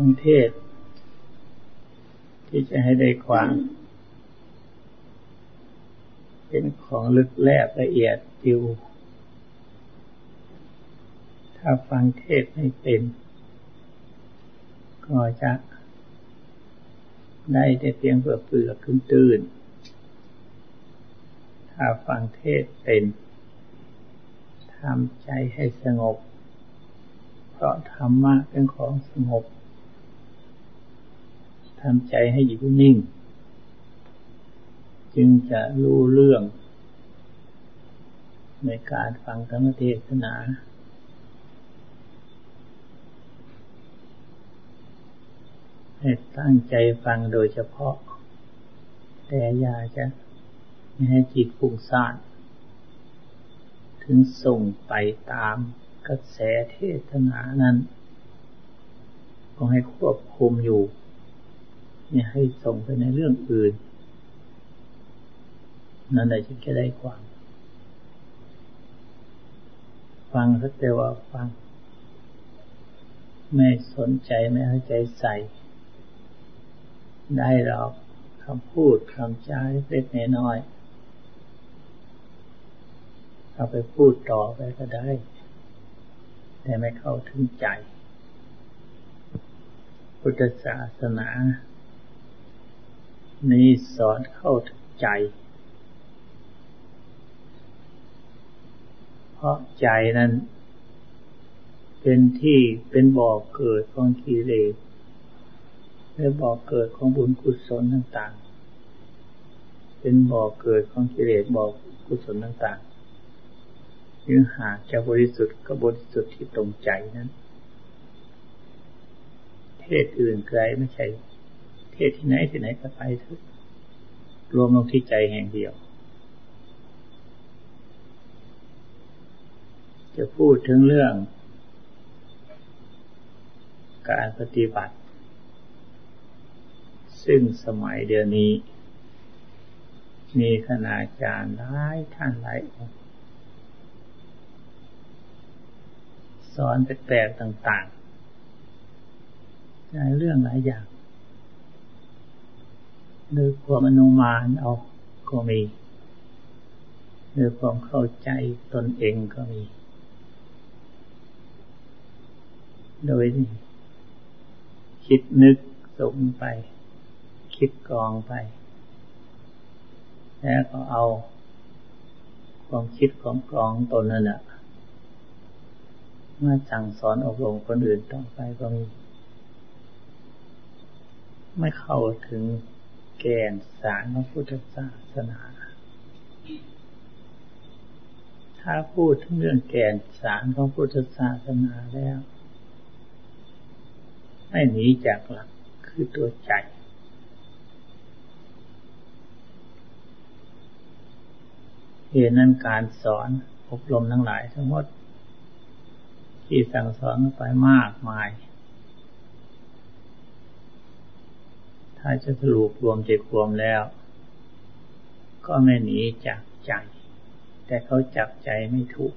ฟังเทศ ที่จะให้ได้ความ เป็นของลึกแลบละเอียดอยู่ถ้าฟังเทศไม่เป็น ก็จะได้แต่เพียงเปลือกเปลือกขึ้นตื่น ถ้าฟังเทศเป็นทำใจให้สงบ เพราะธรรมะเป็นของสงบ ทำใจให้อยู่นิ่ง จึงจะรู้เรื่อง ในการฟังธรรมเทศนา ให้ตั้งใจฟังโดยเฉพาะ แต่อย่าจะไม่ให้จิตฟุ้งซ่านถึงส่งไปตามกระแสเทศนานั้นก็ให้ควบคุมอยู่ อย่าให้ส่งไปในเรื่องอื่น นั่นแหละจึงจะได้ความ ฟังสักแต่ว่าฟัง ไม่สนใจไม่เอาใจใส่ ได้หรอกคำพูดคำจาเล็กน้อยเอาไปพูดต่อไปก็ได้ แต่ไม่เข้าถึงใจ พุทธศาสนา นี้สอนเข้าถึงใจ เพราะใจนั้น เป็นที่เป็นบ่อกเกิดของกิเลสและบ่อกเกิดของบุญกุศลต่างๆ เป็นบ่อกเกิดของกิเลสบ่อกกุศลต่างๆยึงหากจะบริสุทธิ์ก็บริสุทธิ์ที่ตรงใจนั้นเทศอื่นไกลไม่ใช่ เทศที่ไหนที่ไหนก็ไปเถอะรวมลงที่ใจแห่งเดียว จะพูดถึงเรื่อง การปฏิบัติ ซึ่งสมัยเดียวนี้ มีคณาจารย์หลายท่านหลายองค์สอนแปลกๆต่างๆในเรื่องหลายอย่าง โดยความอนุมานเอาก็มีโดยความเข้าใจตนเองก็มี โดยคิดนึกส่งไป คิดกองไป แล้วก็เอาความคิดของกองตนนั่นแหละมาสั่งสอนอบรมคนอื่นต่อไปก็มี ไม่เข้าถึง แก่นสารของพุทธศาสนา ถ้าพูดถึงเรื่องแก่นสารของพุทธศาสนาแล้ว ไม่หนีจากหลักคือตัวใจ เหตุนั้นการสอนอบรมทั้งหลายทั้งหมด ที่สั่งสอนไปมากมาย ถ้าจะสรุปรวมใจความแล้ว ก็ไม่หนีจากใจ แต่เขาจับใจไม่ถูก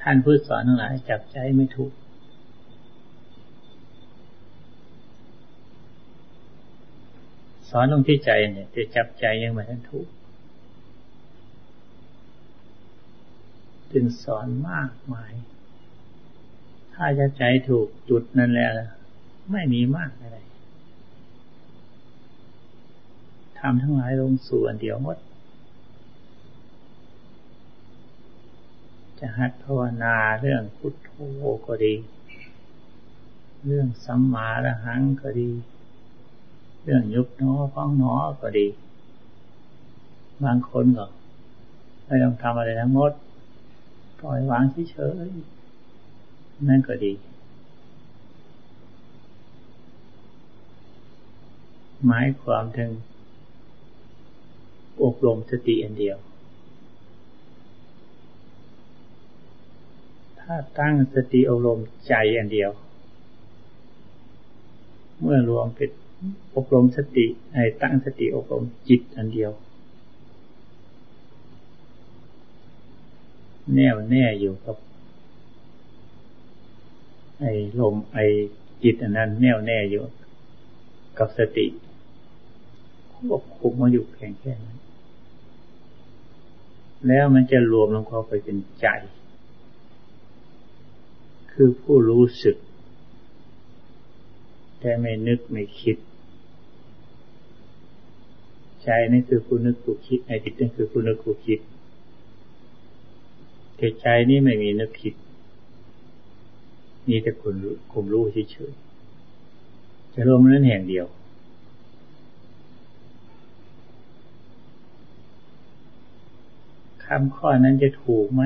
ท่านผู้สอนทั้งหลายจับใจไม่ถูก สอนลงที่ใจเนี่ยจะจับใจยังไม่ทันถูกจึงสอนมากมาย ถ้าจะใจถูกจุดนั้นแล้ว ไม่มีมากอะไรทำทั้งหลายลงสู่อันเดียวหมด จะหัดภาวนาเรื่องพุทโธก็ดี เรื่องสัมมาระหังก็ดี เรื่องยุบน้อพ้องน้อก็ดี บางคนก็ไม่ต้องทำอะไรทั้งหมด ปล่อยวางเฉยๆนั่นก็ดี หมายความถึงอบรมสติอันเดียว ถ้าตั้งสติอบรมใจอันเดียว เมื่อรวมเป็นอบรมสติให้ตั้งสติอบรมจิตอันเดียว แน่วแน่อยู่กับไอ้ลมไอ้จิตอันนั้น แน่วแน่อยู่กับสติ ควบคุมมาอยู่แค่แค่นั้นแล้วมันจะรวมลงเข้าไปเป็นใจ คือผู้รู้สึก แต่ไม่นึกไม่คิด ใจนี่คือผู้นึกผู้คิดไอ้จิตนี่คือผู้นึกผู้คิดแต่ใจนี่ไม่มีนึกคิดมีแต่คนคุมรู้เฉยๆจะรวมนั้นแห่งเดียว คำข้อนั้นจะถูกไหม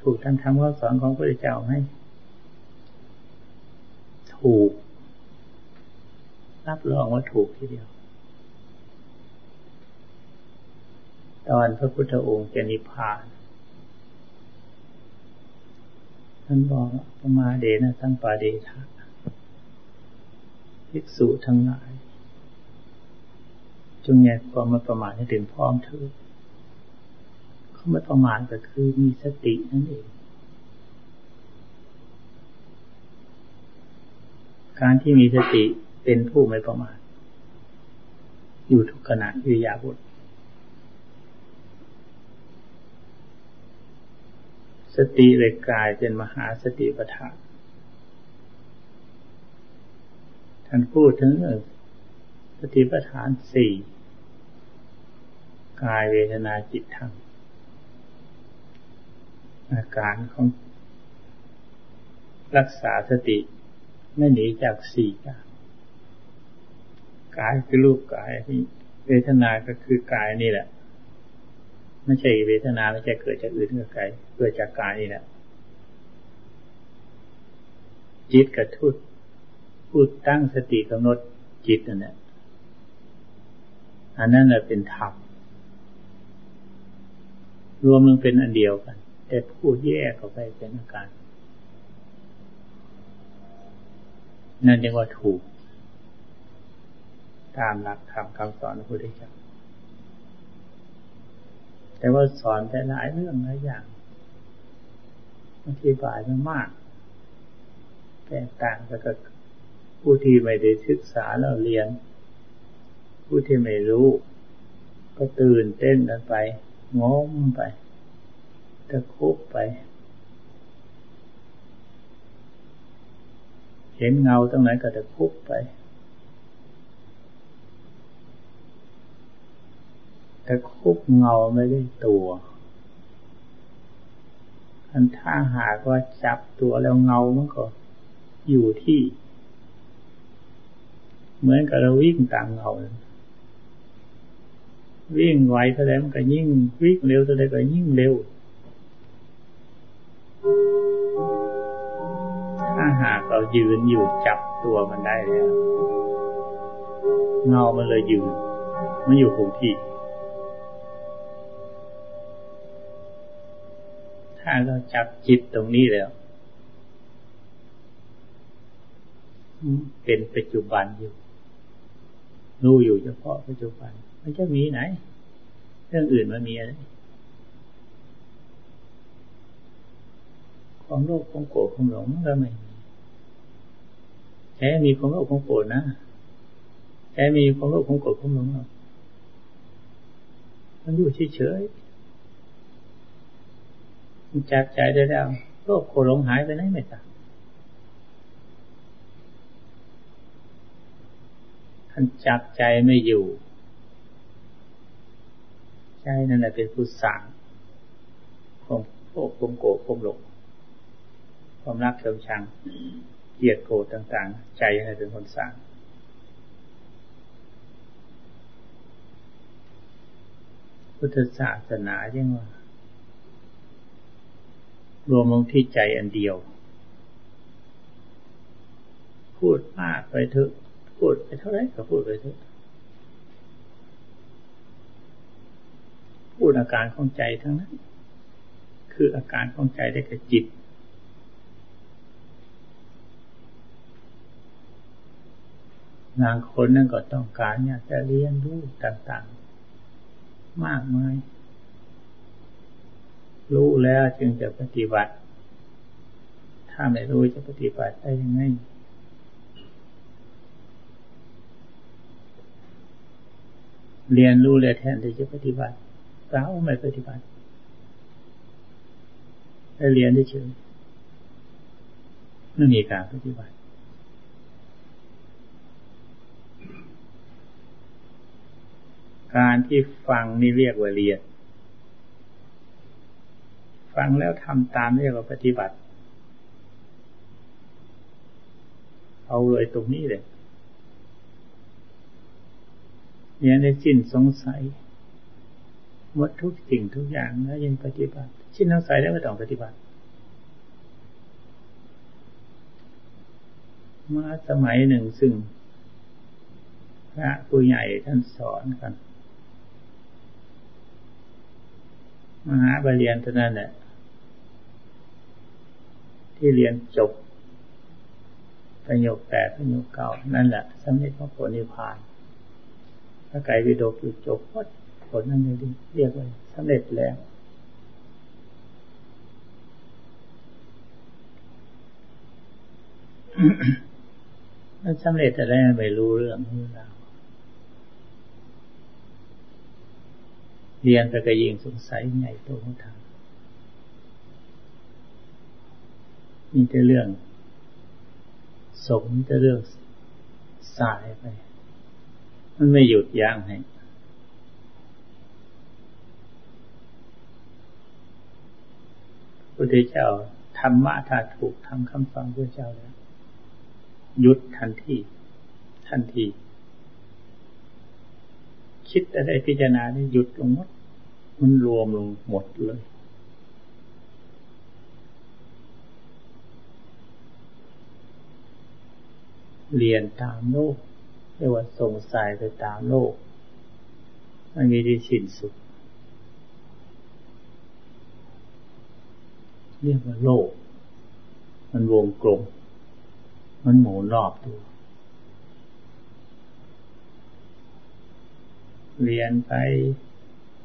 ถูกทางคำข้อสอนของพระเจ้าไหม ถูก รับรองว่าถูกทีเดียว ตอนพระพุทธองค์จะนิพพานท่านบอกประมาเดนะทั้งปาเดทาภิกษุทั้งหลาย จงแยกความมาประมาทให้ถึงพร้อมเถิด ไม่ประมาทก็คือมีสตินั่นเอง การที่มีสติเป็นผู้ไม่ประมาทอยู่ทุกขณะอยู่ยาบทสติเลยกลายเป็นมหาสติปัฏฐานท่านพูดถึงสติปัฏฐานสี่กายเวทนาจิตธรรม อาการของรักษาสติไม่หนีจากสี่อย่างกายคือรูปกายที่เวทนาก็คือกายนี่แหละ ไม่ใช่เวทนาไม่ใช่เกิดจากอื่นกับกายเกิดจากกายนี่แหละจิตกับทุตพูดตั้งสติกำหนดจิตนั่นแหละอันนั้นแหละเป็นธรรมรวมมันเป็นอันเดียวกัน แต่พูดแยกออกไปเป็นอาการ นั่นเรียกว่าถูก ตามหลักธรรมคำสอนของพระพุทธเจ้าแต่ว่าสอนแต่หลายเรื่องหลายอย่างอธิบายมันมากแตกต่างกับผู้ที่ไม่ได้ศึกษาแล้วเรียน ผู้ที่ไม่รู้ ก็ตื่นเต้นกันไปงมไป ตะคุบไป เห็นเงาตรงไหนก็ตะคุบไปตะคุบเงาไม่ได้ตัวอันถ้าหากว่าจับตัวแล้วเงามันก็อยู่ที่ เหมือนกับเราวิ่งตามเงาวิ่งไวเท่าไรมันก็ยิ่งวิ่งเร็วเท่าไรก็ยิ่งเร็ว เรายืนอยู่จับตัวมันได้แล้วเงามันเลยยืนมันอยู่คงที่ ถ้าเราจับจิตตรงนี้แล้ว เป็นปัจจุบันอยู่ รู้อยู่เฉพาะปัจจุบันมันจะมีไหน เรื่องอื่นมันมีอะไรความโลภความโกรธความหลงก็ไม่มี แค่มีความโลภความโกรธนะแค่มีความโลภความโกรธความหลงมันอยู่เฉยๆมันจับใจได้แล้วโลภโกรธหลงหายไปไหนไม่ต่างท่านจับใจไม่อยู่ ใจนั่นแหละเป็นผู้สั่งความโลภความโกรธความหลงความรักเชิงชัง เกลียดโกรธต่างๆ ใจให้เป็นคนสร้างพุทธศาสนาเรียกว่ารวมลงที่ใจอันเดียว พูดมากไปเถอะ พูดไปเท่าไรก็พูดไปเถอะ พูดอาการของใจทั้งนั้น คืออาการของใจได้กับจิต บางคนนั่นก็ต้องการอยากจะเรียนรู้ต่างๆ มากมาย รู้แล้วจึงจะปฏิบัติ ถ้าไม่รู้จะปฏิบัติได้ยังไงเรียนรู้เลยแทนที่จะปฏิบัติเราไม่ปฏิบัติได้เรียนได้เฉยไม่มีการปฏิบัติ การที่ฟังนี่เรียกว่าเรียน ฟังแล้วทำตามเรียกว่าปฏิบัติ เอาเลยตรงนี้เลยเนี่ยในสิ้นสงสัยหมดทุกสิ่งทุกอย่างแล้วยังปฏิบัติ สิ้นสงสัยแล้วไม่ต้องปฏิบัติ มาสมัยหนึ่งซึ่งพระผู้ใหญ่ท่านสอนกัน มหาบาเรียนเท่านั้นแหละที่เรียนจบประโยคแปดประโยคเก่านั่นแหละสำเร็จพระผลนิพพานพระไก่วิโดกอยู่จบผลนั่นเลยเรียกว่าสำเร็จแล้วมันสำเร็จแต่แรกไม่รู้เรื่องนี้เรา เรียนไปก็ยิงสงสัยใหญ่โตของทางมีแต่เรื่อง สมแต่เรื่องสายไป มันไม่หยุดยั้งให้พระพุทธเจ้าธรรมะถ้าถูกทำคำฟังพระเจ้าแล้วหยุดทันทีทันที คิดอะไรพิจารณาได้หยุดลงหมด มันรวมลงหมดเลย เรียนตามโลกเรียกว่าส่งสายไปตามโลกมันมีที่สิ้นสุดเรียกว่าโลก มันวงกลม มันหมุนรอบตัว เรียนไป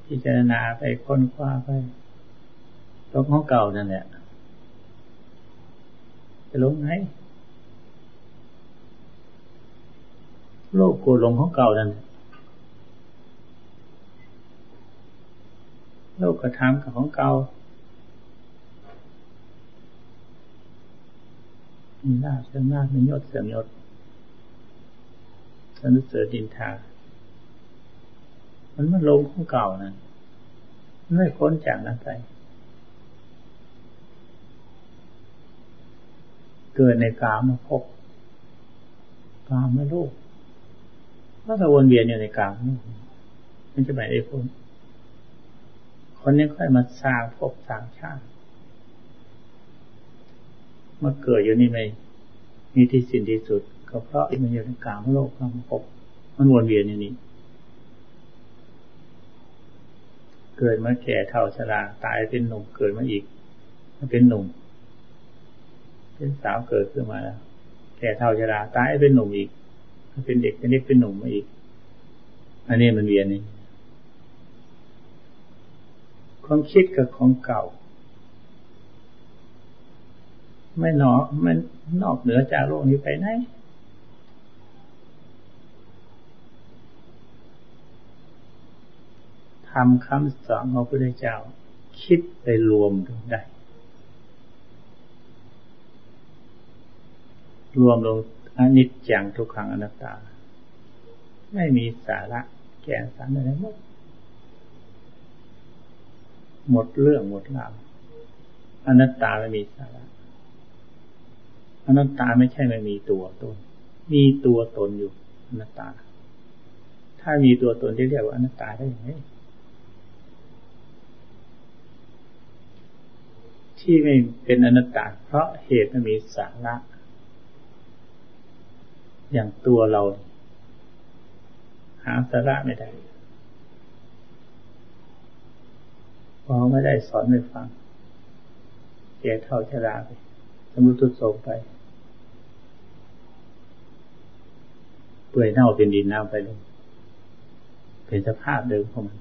พิจารณาไปค้นคว้าไปตกของเก่านั่นแหละจะลงไหนโลกโกรลงของเก่านั่นโลกกระทำกับของเก่ามีลาบเสื่อมลาบมียศเสื่อมยศสนุเสริดินทา มันมันลงของเก่านะไม่พ้นจากนั้นไปเกิดในกามาพบกามาลูกก็จะวนเวียนอยู่ในกามมันจะไปได้พ้นคนนี้ค่อยมาสร้างภพสร้างชาติมาเกิดอยู่นี่ไม่มีที่สิ้นที่สุด ก็เพราะมันอยู่ในกลางโลกความพบมันวนเวียนอย่างนี้ เกิดมาแก่เท่าชราตายเป็นหนุ่มเกิดมาอีกมเป็นหนุ่ม เป็นสาวเกิดขึ้นมาแล้วแก่เท่าชราตายเป็นหนุ่มอีกเป็นเด็กเป็นเด็กเป็นหนุ่มมาอีก อันนี้มันเวียนนี่ความคิดกับของเก่า ไม่หนอมันนอกเหนือจากโลกนี้ไปไหน ทำคำสอนของพระพุทธเจ้า คิดไปรวมลงได้ รวมลงอนิจจังทุกขังอนัตตา ไม่มีสาระแก่นสารอะไรหมดหมดเรื่องหมดราวอนัตตาไม่มีสาระอนัตตาไม่ใช่ไม่มีตัวตน มีตัวตนอยู่อนัตตา ถ้ามีตัวตนที่เรียกว่าอนัตตาได้ยังไง ที่ไม่เป็นอนัตตาเพราะเหตุมันมีสาระอย่างตัวเรา หาสาระไม่ได้พอไม่ได้สอนไม่ฟังแก่เท่าชราไปสมุทุโสไป เปื่อยเน่าเป็นดินน้ำไปเลยเป็นสภาพเดิมของมัน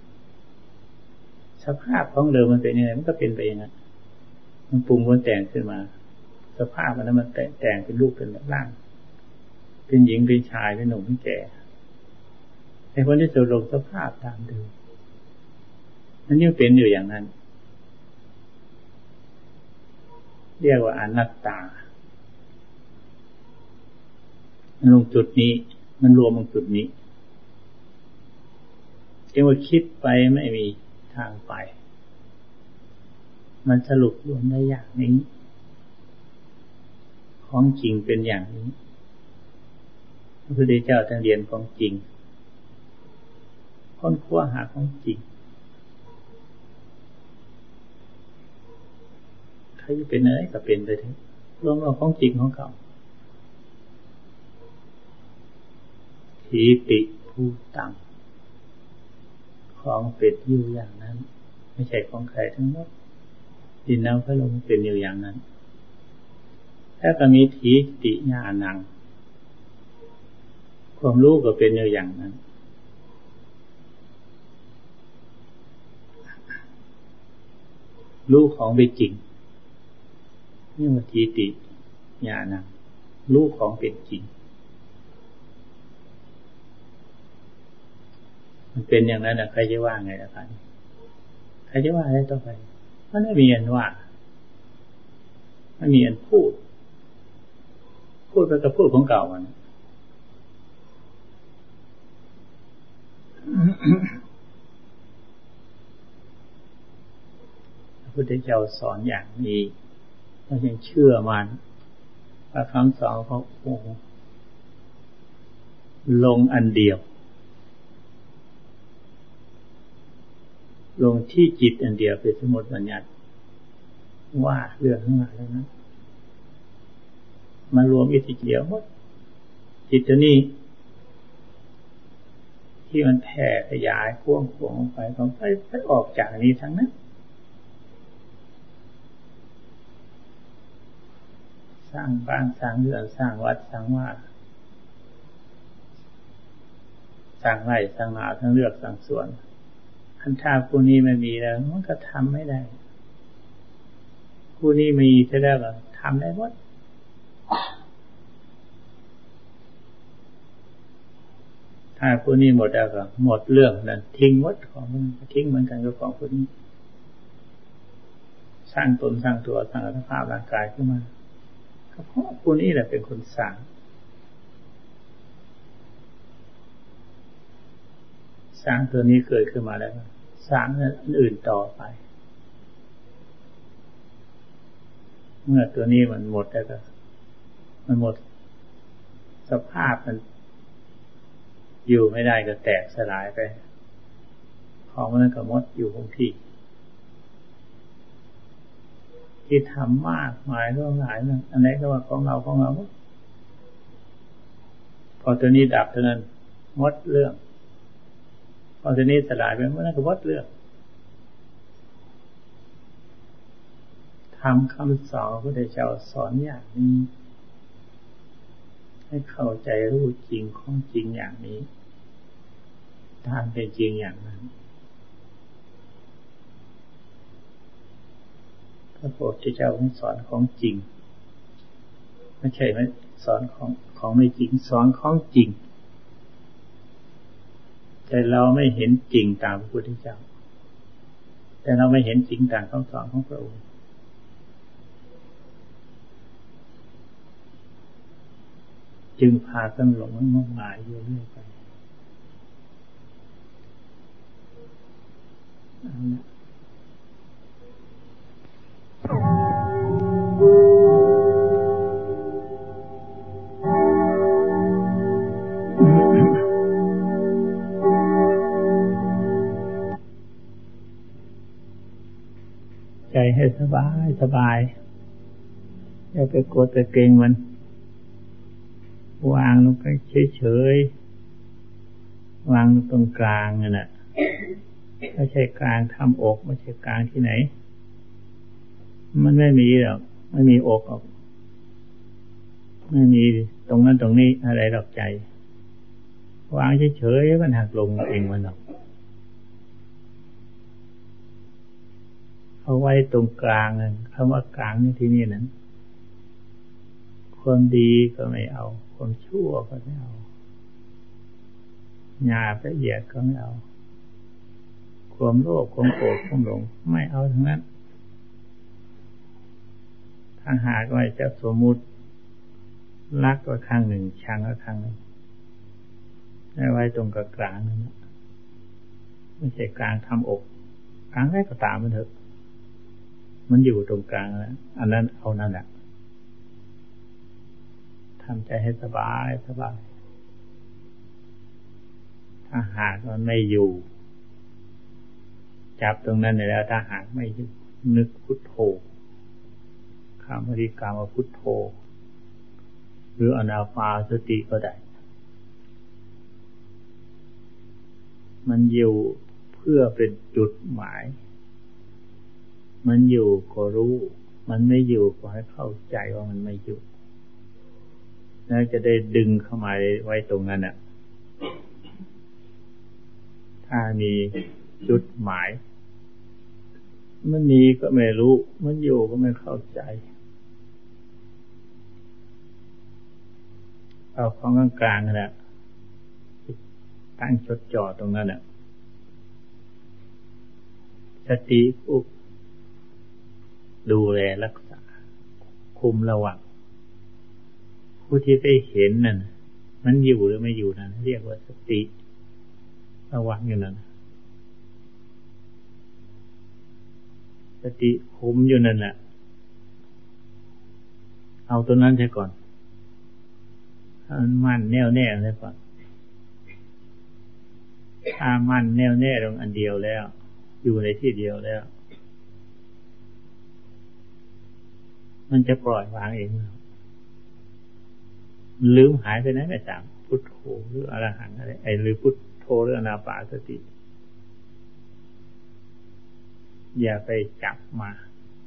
สภาพของเดิมมันเป็นยังไงมันก็เป็นไปอย่างนั้น มันปรุงมันแต่งขึ้นมา สภาพมันนั้นมันแต่งเป็นรูปเป็นร่าง เป็นหญิงเป็นชายเป็นหนุ่มเป็นแก่ไอ้คนที่สุดลงสภาพตามเดิมมันยังเป็นอยู่อย่างนั้น เรียกว่าอนัตตา มันลงจุดนี้ มันรวมลงจุดนี้จึงว่าคิดไปไม่มีทางไป มันสรุปรวมได้อย่างนี้ ของจริงเป็นอย่างนี้ พระพุทธเจ้าท่านเรียนของจริง ค้นคว้าหาของจริง ใครจะเป็นอะไรก็เป็นไปเถอะรวมเราของจริงของเขาทีติผู้ตังของเป็ดอยู่อย่างนั้น ไม่ใช่ของใครทั้งหมด ดินน้ำพระลมเป็นอยู่อย่างนั้นถ้าก็มีทีติญาณัง ความรู้ก็เป็นอยู่อย่างนั้น รู้ของเป็นจริงนี่ว่าทีติญาณัง รู้ของเป็นจริง มันเป็นอย่างนั้นนะใครจะว่าไงล่ะครับใครจะว่าอะไรต่อไป มันไม่มีอันว่าไม่มีอันพูด พูดไปกับพูดของเก่ามันพระพุทธเจ้าสอนอย่างนี้เรายังเชื่อมันพระคำสอนเขาโอ้ลงอันเดียว ลงที่จิตอันเดียวเป็นสมุดบัญญัติว่าเรื่องข้างหน้าแล้วนะมารวมอิทิเดียวหมดจิตตัวนี้ ที่มันแผ่ขยายพ่วงพ่วงไปของไปไปออกจากนี้ทั้งนั้นสร้างบ้านสร้างเรือนสร้างวัดสร้างว่าสร้างไร่สร้างนาทั้งเลือกสร้างสวน อันถ้าผู้นี้ไม่มีแล้ว มันก็ทำไม่ได้ ผู้นี้มีจะได้ก็ทำได้หมดถ้าผู้นี้หมดแล้วก็หมดเรื่องนั้นทิ้งวัดของมันทิ้งเหมือนกันกับของผู้นี้สร้างตนสร้างตัวสร้างสภาพร่างกายขึ้นมาเพราะผู้นี้แหละเป็นคนสร้าง สร้างตัวนี้เกิดขึ้นมาแล้วสร้างอื่นต่อไป เมื่อตัวนี้มันหมดแล้วก็มันหมดสภาพมัน อยู่ไม่ได้ก็แตกสลายไปของมันก็มดอยู่คงที่ ที่ทำมากมายเรื่องหลายนั่นอันไหนก็ว่าของเราของเราพอตัวนี้ดับเท่านั้นมดเรื่อง พอทีนี้สลายไปมันก็วัดเรื่องทำคำสอนพระพุทธเจ้าสอนอย่างนี้ ให้เข้าใจรู้จริงของจริงอย่างนี้ทางเป็นจริงอย่างนั้นพระพุทธเจ้าสอนของจริง ไม่ใช่ไม่สอนของของไม่จริง สอนของจริง แต่เราไม่เห็นจริงตามพระพุทธเจ้า แต่เราไม่เห็นจริงตามคำสอนของพระองค์จึงพากันหลงงมงายอยู่เรื่อยไป ใจให้สบายสบายอย่าไปกดไปเกรงมัน วางลงไปเฉยๆวางตรงกลางนั่นแหละไม่ใช่กลางทำอกไม่ใช่กลางที่ไหน มันไม่มีหรอกไม่มีอกหรอกไม่มีตรงนั้นตรงนี้อะไรหรอกใจ วางเฉยๆมันหักลงเองมันหรอก เอาไว้ตรงกลางคำว่ากลางในที่นี่นั้น ความดีก็ไม่เอา ความชั่วก็ไม่เอาหยาบละเอียดก็ไม่เอา ความโลภความโกรธความหลงไม่เอาทั้งนั้น ถ้าหากว่าจะสมมุติรักก็ข้างหนึ่งชังก็ข้างหนึ่งให้ไว้ตรงกับกลางนั่นไม่ใช่กลางทำอกกลางได้ก็ตามมันเถอะ มันอยู่ตรงกลางแล้วอันนั้นเอานั่นแหละทำใจให้สบายสบาย ถ้าหากมันไม่อยู่ จับตรงนั้นแล้ว ถ้าหากไม่นึกพุทโธคำบริกรรมว่าพุทโธ หรืออนาฟาสติก็ได้ มันอยู่เพื่อเป็นจุดหมาย มันอยู่ก็รู้ มันไม่อยู่ก็ให้เข้าใจว่ามันไม่อยู่แล้วจะได้ดึงเข้ามาไว้ตรงนั้นอะ ถ้ามีจุดหมาย มันมีก็ไม่รู้ มันอยู่ก็ไม่เข้าใจ เอาของกลางๆนะตั้งจดจ่อตรงนั้นอะสติผู้ ดูแลรักษา คุมระวังผู้ที่ได้เห็นนั่นมันอยู่หรือไม่อยู่นั่นเรียกว่าสติ ระวังอยู่นั่นสติคุมอยู่นั่นแหละเอาตัวนั้นใช่ก่อนมันมั่นแน่วแน่ใช่ก่อนถ้ามั่นแน่วแน่ตรงอันเดียวแล้ว อยู่ในที่เดียวแล้ว มันจะปล่อยวางเองลืมหายไปไหนไม่จำพุทโธหรืออรหังอะไรไอ้หรือพุทโธหรืออนาปาสติ อย่าไปจับมา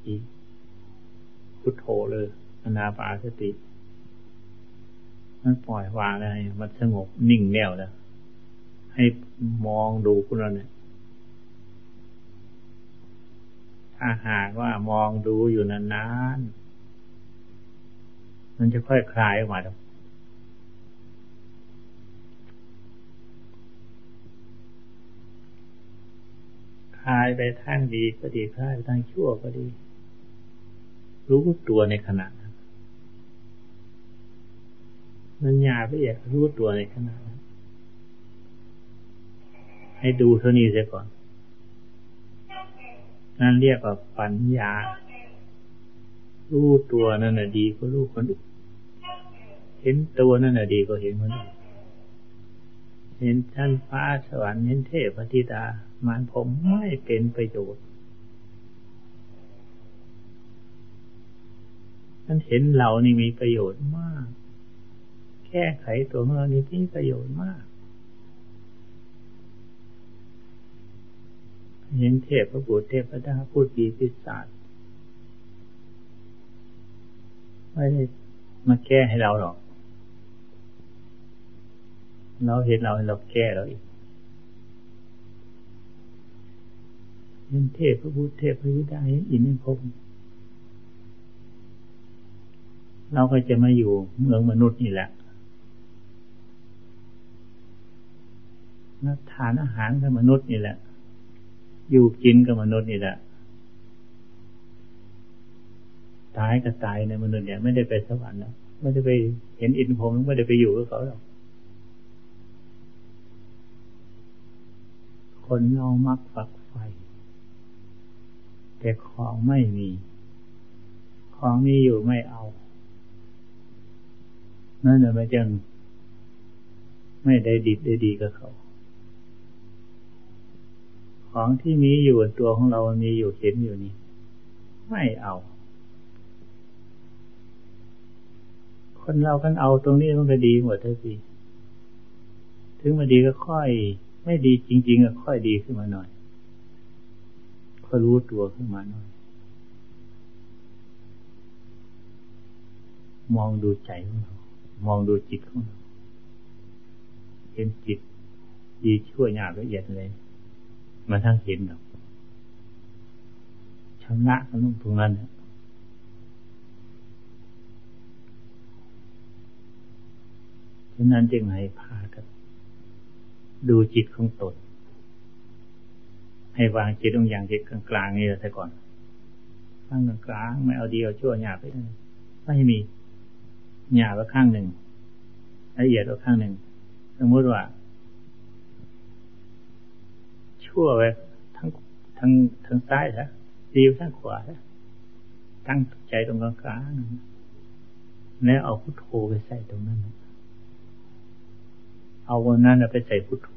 อีก พุทโธเลยอนาปาสติ มันปล่อยวางอะไรมันสงบนิ่งแน่วแล้วให้มองดูคุณเราเนี่ยถ้าหากว่ามองดูอยู่นานๆ มันจะค่อยคลายออกมาคลายไปทางดีก็ดีคลายไปทางชั่วก็ดี รู้ตัวในขณะนั้นมันยาไปอยากรู้ตัวในขณะนั้นให้ดูเท่านี้เสียก่อน นั่นเรียกว่าปัญญา รู้ตัวนั่นน่ะดีก็รู้คนอื่น เห็นตัวนั่นน่ะดีก็เห็นคนอื่นเห็นท่านฟ้าสวรรค์เห็นเทพธิดา มันผมไม่เป็นประโยชน์ท่านเห็นเรานี่มีประโยชน์มาก แก้ไขตัวของเรานี่มีประโยชน์มาก เห็นเทพพระบุตรเทพดาพูดดีพิศาจไม่ได้มาแก้ให้เราหรอก เราเห็นเราเราแก้เราอีกเห็นเทพพระบุตรเทพพระยุดาเห็นอินทร์พรมเราก็จะมาอยู่เมืองมนุษย์นี่แหละนักทานอาหารกับมนุษย์นี่แหละ อยู่กินกับมนุษย์นี่แหละ ตายก็ตายในมนุษย์เนี่ย ไม่ได้ไปสวรรค์แล้วไม่ได้ไปเห็นอินทร์พรมไม่ได้ไปอยู่กับเขาหรอก คนเรามักฝักไฟ แต่ของไม่มี ของมีอยู่ไม่เอา นั่นแหละมันจึงไม่ได้ดิบได้ดีกับเขา ของที่มีอยู่ตัวของเรามีอยู่เห็นอยู่นี่ ไม่เอา คนเรากันเอาตรงนี้มันก็ดีหมดทั้งทีถึงมาดีก็ค่อย ไม่ดีจริงๆก็ค่อยดีขึ้นมาหน่อยค่อยรู้ตัวขึ้นมาหน่อย มองดูใจของเรา มองดูจิตของเราเห็นจิต ดีชั่วหยาบละเอียดเลย มาทั้งเห็นหรอกชำระกันตรงนั้นฉะนั้นจึงให้พากัน ดูจิตของตน ให้วางจิตตรงอย่างจิตกลางๆนี่แต่ก่อนข้างกลางไม่เอาเดียวชั่วหยาบไปไม่มีหยาบว่าข้างหนึ่งละเอียดว่าข้างหนึ่งสมมติว่า ชั่วไปทั้งทั้งทั้งซ้ายนะดีทั้งขวาตั้งใจตรงกลางๆแล้วเอาพุทโธไปใส่ตรงนั้น เอาวันนั้นไปใส่พุทโธ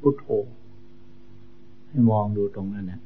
พุทโธให้มองดูตรงนั้นนะ